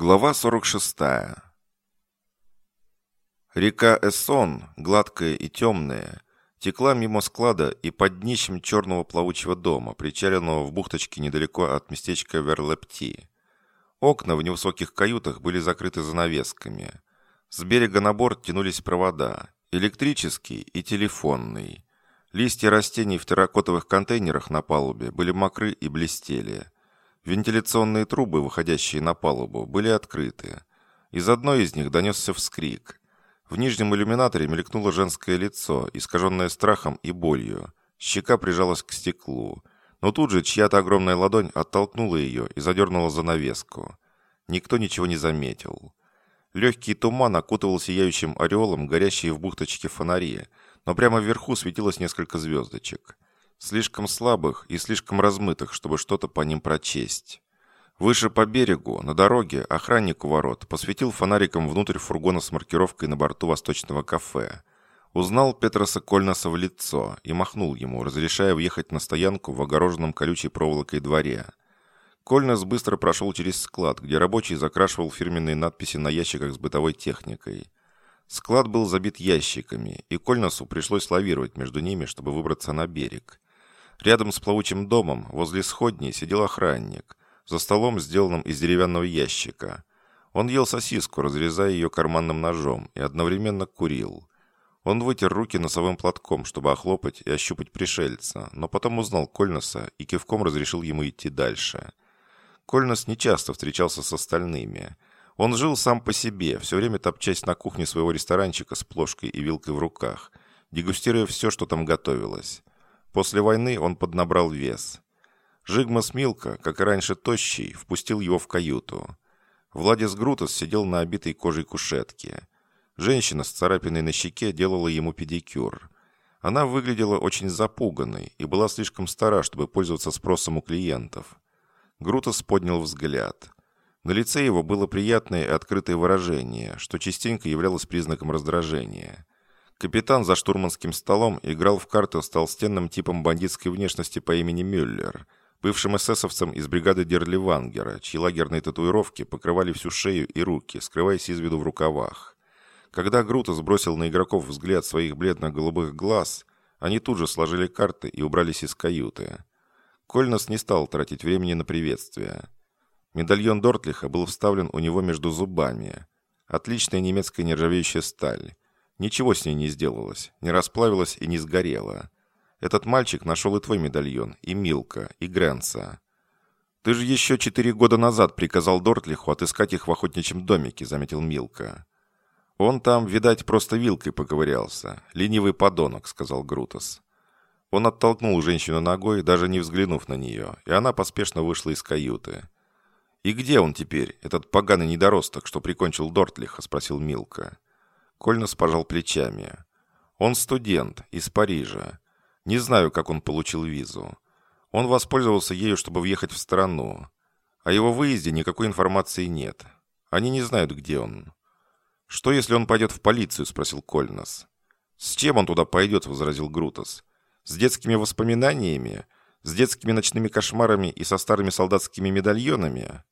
Глава 46. Река Эссон, гладкая и темная, текла мимо склада и под днищем черного плавучего дома, причаленного в бухточке недалеко от местечка Верлепти. Окна в невысоких каютах были закрыты занавесками. С берега на борт тянулись провода, электрический и телефонный. Листья растений в терракотовых контейнерах на палубе были мокры и блестели – Вентиляционные трубы, выходящие на палубу, были открыты. Из одной из них донесся вскрик. В нижнем иллюминаторе мелькнуло женское лицо, искаженное страхом и болью. Щека прижалась к стеклу. Но тут же чья-то огромная ладонь оттолкнула ее и задернула занавеску. Никто ничего не заметил. Легкий туман окутывал сияющим ореолом горящие в бухточке фонари, но прямо вверху светилось несколько звездочек. Слишком слабых и слишком размытых, чтобы что-то по ним прочесть. Выше по берегу, на дороге, охранник у ворот посветил фонариком внутрь фургона с маркировкой на борту восточного кафе. Узнал Петроса Кольнаса в лицо и махнул ему, разрешая въехать на стоянку в огороженном колючей проволокой дворе. Кольнас быстро прошел через склад, где рабочий закрашивал фирменные надписи на ящиках с бытовой техникой. Склад был забит ящиками, и Кольнасу пришлось лавировать между ними, чтобы выбраться на берег. Рядом с плавучим домом, возле сходней, сидел охранник, за столом, сделанным из деревянного ящика. Он ел сосиску, разрезая ее карманным ножом, и одновременно курил. Он вытер руки носовым платком, чтобы охлопать и ощупать пришельца, но потом узнал Кольнаса и кивком разрешил ему идти дальше. Кольнас нечасто встречался с остальными. Он жил сам по себе, все время топчась на кухне своего ресторанчика с плошкой и вилкой в руках, дегустируя все, что там готовилось. После войны он поднабрал вес. Жигмас Милка, как и раньше тощий, впустил его в каюту. Владис Грутос сидел на обитой кожей кушетке. Женщина с царапиной на щеке делала ему педикюр. Она выглядела очень запуганной и была слишком стара, чтобы пользоваться спросом у клиентов. Грутос поднял взгляд. На лице его было приятное и открытое выражение, что частенько являлось признаком раздражения. Капитан за штурманским столом играл в карты с толстенным типом бандитской внешности по имени Мюллер, бывшим эсэсовцем из бригады Дерливангера, чьи лагерные татуировки покрывали всю шею и руки, скрываясь из виду в рукавах. Когда Грута сбросил на игроков взгляд своих бледно-голубых глаз, они тут же сложили карты и убрались из каюты. Кольнос не стал тратить времени на приветствие. Медальон Дортлиха был вставлен у него между зубами. Отличная немецкая нержавеющая сталь. Ничего с ней не сделалось, не расплавилось и не сгорело. Этот мальчик нашел и твой медальон, и Милка, и Грэнса. Ты же еще четыре года назад приказал Дортлиху отыскать их в охотничьем домике, заметил Милка. Он там, видать, просто вилкой поковырялся. Ленивый подонок, сказал Грутос. Он оттолкнул женщину ногой, даже не взглянув на нее, и она поспешно вышла из каюты. «И где он теперь, этот поганый недоросток, что прикончил Дортлиха?» – спросил Милка. Кольнос пожал плечами. «Он студент, из Парижа. Не знаю, как он получил визу. Он воспользовался ею, чтобы въехать в страну. О его выезде никакой информации нет. Они не знают, где он». «Что, если он пойдет в полицию?» – спросил Кольнос. «С чем он туда пойдет?» – возразил Грутос. «С детскими воспоминаниями? С детскими ночными кошмарами и со старыми солдатскими медальонами?»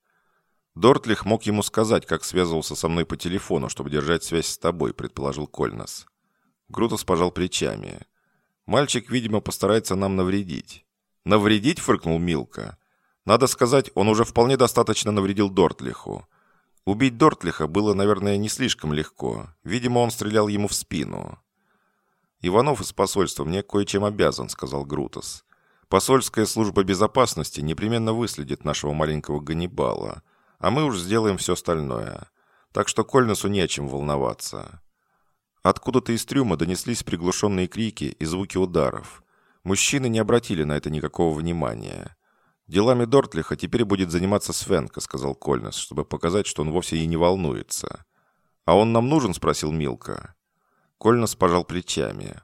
Дортлих мог ему сказать, как связывался со мной по телефону, чтобы держать связь с тобой, предположил Кольнас. Грутос пожал плечами. Мальчик, видимо, постарается нам навредить. Навредить, фыркнул Милка. Надо сказать, он уже вполне достаточно навредил Дортлиху. Убить Дортлиха было, наверное, не слишком легко. Видимо, он стрелял ему в спину. «Иванов из посольства мне кое-чем обязан», — сказал Грутос. «Посольская служба безопасности непременно выследит нашего маленького Ганнибала а мы уж сделаем все остальное. Так что Кольнесу не о чем волноваться». Откуда-то из трюма донеслись приглушенные крики и звуки ударов. Мужчины не обратили на это никакого внимания. «Делами Дортлиха теперь будет заниматься Свенка», — сказал Кольнес, чтобы показать, что он вовсе и не волнуется. «А он нам нужен?» — спросил Милка. Кольнес пожал плечами.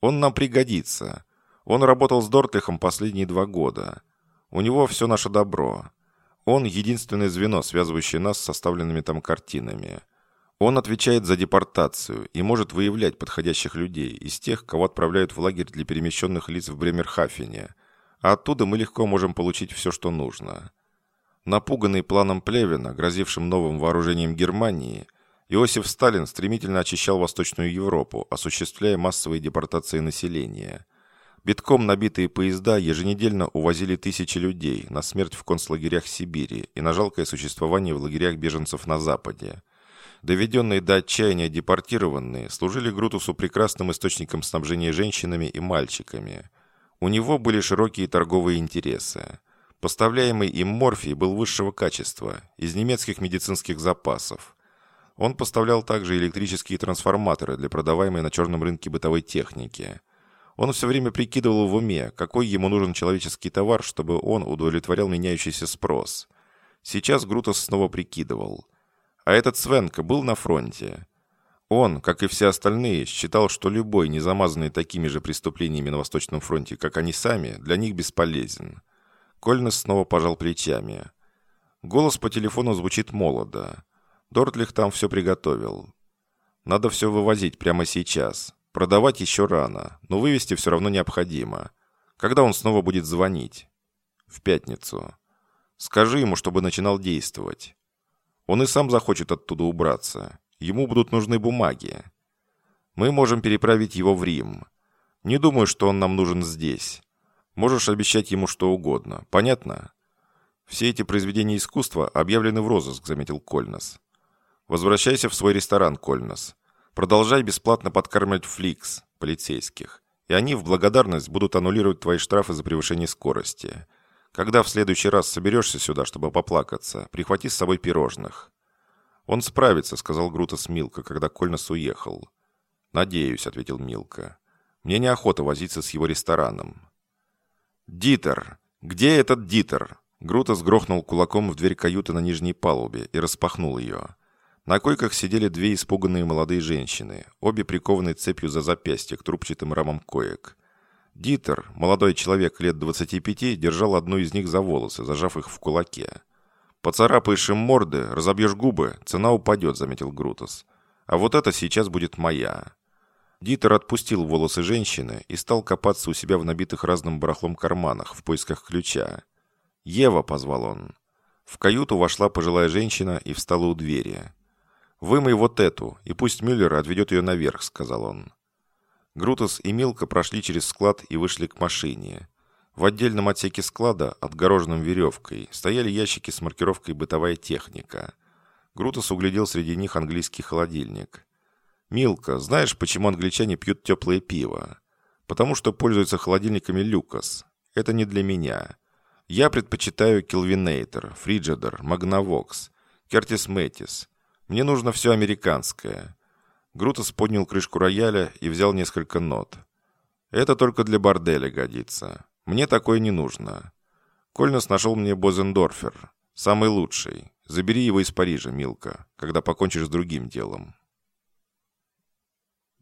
«Он нам пригодится. Он работал с Дортлихом последние два года. У него все наше добро. Он единственное звено, связывающее нас с составленными там картинами. Он отвечает за депортацию и может выявлять подходящих людей из тех, кого отправляют в лагерь для перемещенных лиц в Бремерхафене. А оттуда мы легко можем получить все, что нужно. Напуганный планом Плевина, грозившим новым вооружением Германии, Иосиф Сталин стремительно очищал Восточную Европу, осуществляя массовые депортации населения. Битком набитые поезда еженедельно увозили тысячи людей на смерть в концлагерях Сибири и на жалкое существование в лагерях беженцев на Западе. Доведенные до отчаяния депортированные служили Грутусу прекрасным источником снабжения женщинами и мальчиками. У него были широкие торговые интересы. Поставляемый им морфий был высшего качества, из немецких медицинских запасов. Он поставлял также электрические трансформаторы для продаваемой на черном рынке бытовой техники. Он все время прикидывал в уме, какой ему нужен человеческий товар, чтобы он удовлетворял меняющийся спрос. Сейчас Грутос снова прикидывал. А этот Свенка был на фронте. Он, как и все остальные, считал, что любой, не замазанный такими же преступлениями на Восточном фронте, как они сами, для них бесполезен. Кольнес снова пожал плечами. Голос по телефону звучит молодо. Дортлих там все приготовил. Надо все вывозить прямо сейчас. Продавать еще рано, но вывести все равно необходимо. Когда он снова будет звонить? В пятницу. Скажи ему, чтобы начинал действовать. Он и сам захочет оттуда убраться. Ему будут нужны бумаги. Мы можем переправить его в Рим. Не думаю, что он нам нужен здесь. Можешь обещать ему что угодно. Понятно? Все эти произведения искусства объявлены в розыск, заметил Кольнос. Возвращайся в свой ресторан, Кольнос. Продолжай бесплатно подкармливать фликс, полицейских. И они в благодарность будут аннулировать твои штрафы за превышение скорости. Когда в следующий раз соберешься сюда, чтобы поплакаться, прихвати с собой пирожных. Он справится, сказал Грутас Милка, когда Кольнос уехал. Надеюсь, ответил Милка. Мне неохота возиться с его рестораном. «Дитер! Где этот Дитер?» Грута сгрохнул кулаком в дверь каюты на нижней палубе и распахнул ее. На койках сидели две испуганные молодые женщины, обе прикованные цепью за запястье к трубчатым рамам коек. Дитер, молодой человек лет 25, держал одну из них за волосы, зажав их в кулаке. «Поцарапаешь им морды, разобьешь губы, цена упадет», — заметил Грутус. «А вот это сейчас будет моя». Дитер отпустил волосы женщины и стал копаться у себя в набитых разным барахлом карманах в поисках ключа. «Ева!» — позвал он. В каюту вошла пожилая женщина и встала у двери. «Вымой вот эту, и пусть Мюллер отведет ее наверх», — сказал он. Грутус и Милка прошли через склад и вышли к машине. В отдельном отсеке склада, отгороженном веревкой, стояли ящики с маркировкой «Бытовая техника». Грутус углядел среди них английский холодильник. «Милка, знаешь, почему англичане пьют теплое пиво? Потому что пользуются холодильниками Люкас. Это не для меня. Я предпочитаю Келвинейтер, Фриджедер, Магнавокс, Кертис Мэтис. Мне нужно все американское». Грутус поднял крышку рояля и взял несколько нот. «Это только для борделя годится. Мне такое не нужно. Кольнос нашел мне Бозендорфер. Самый лучший. Забери его из Парижа, Милка, когда покончишь с другим делом».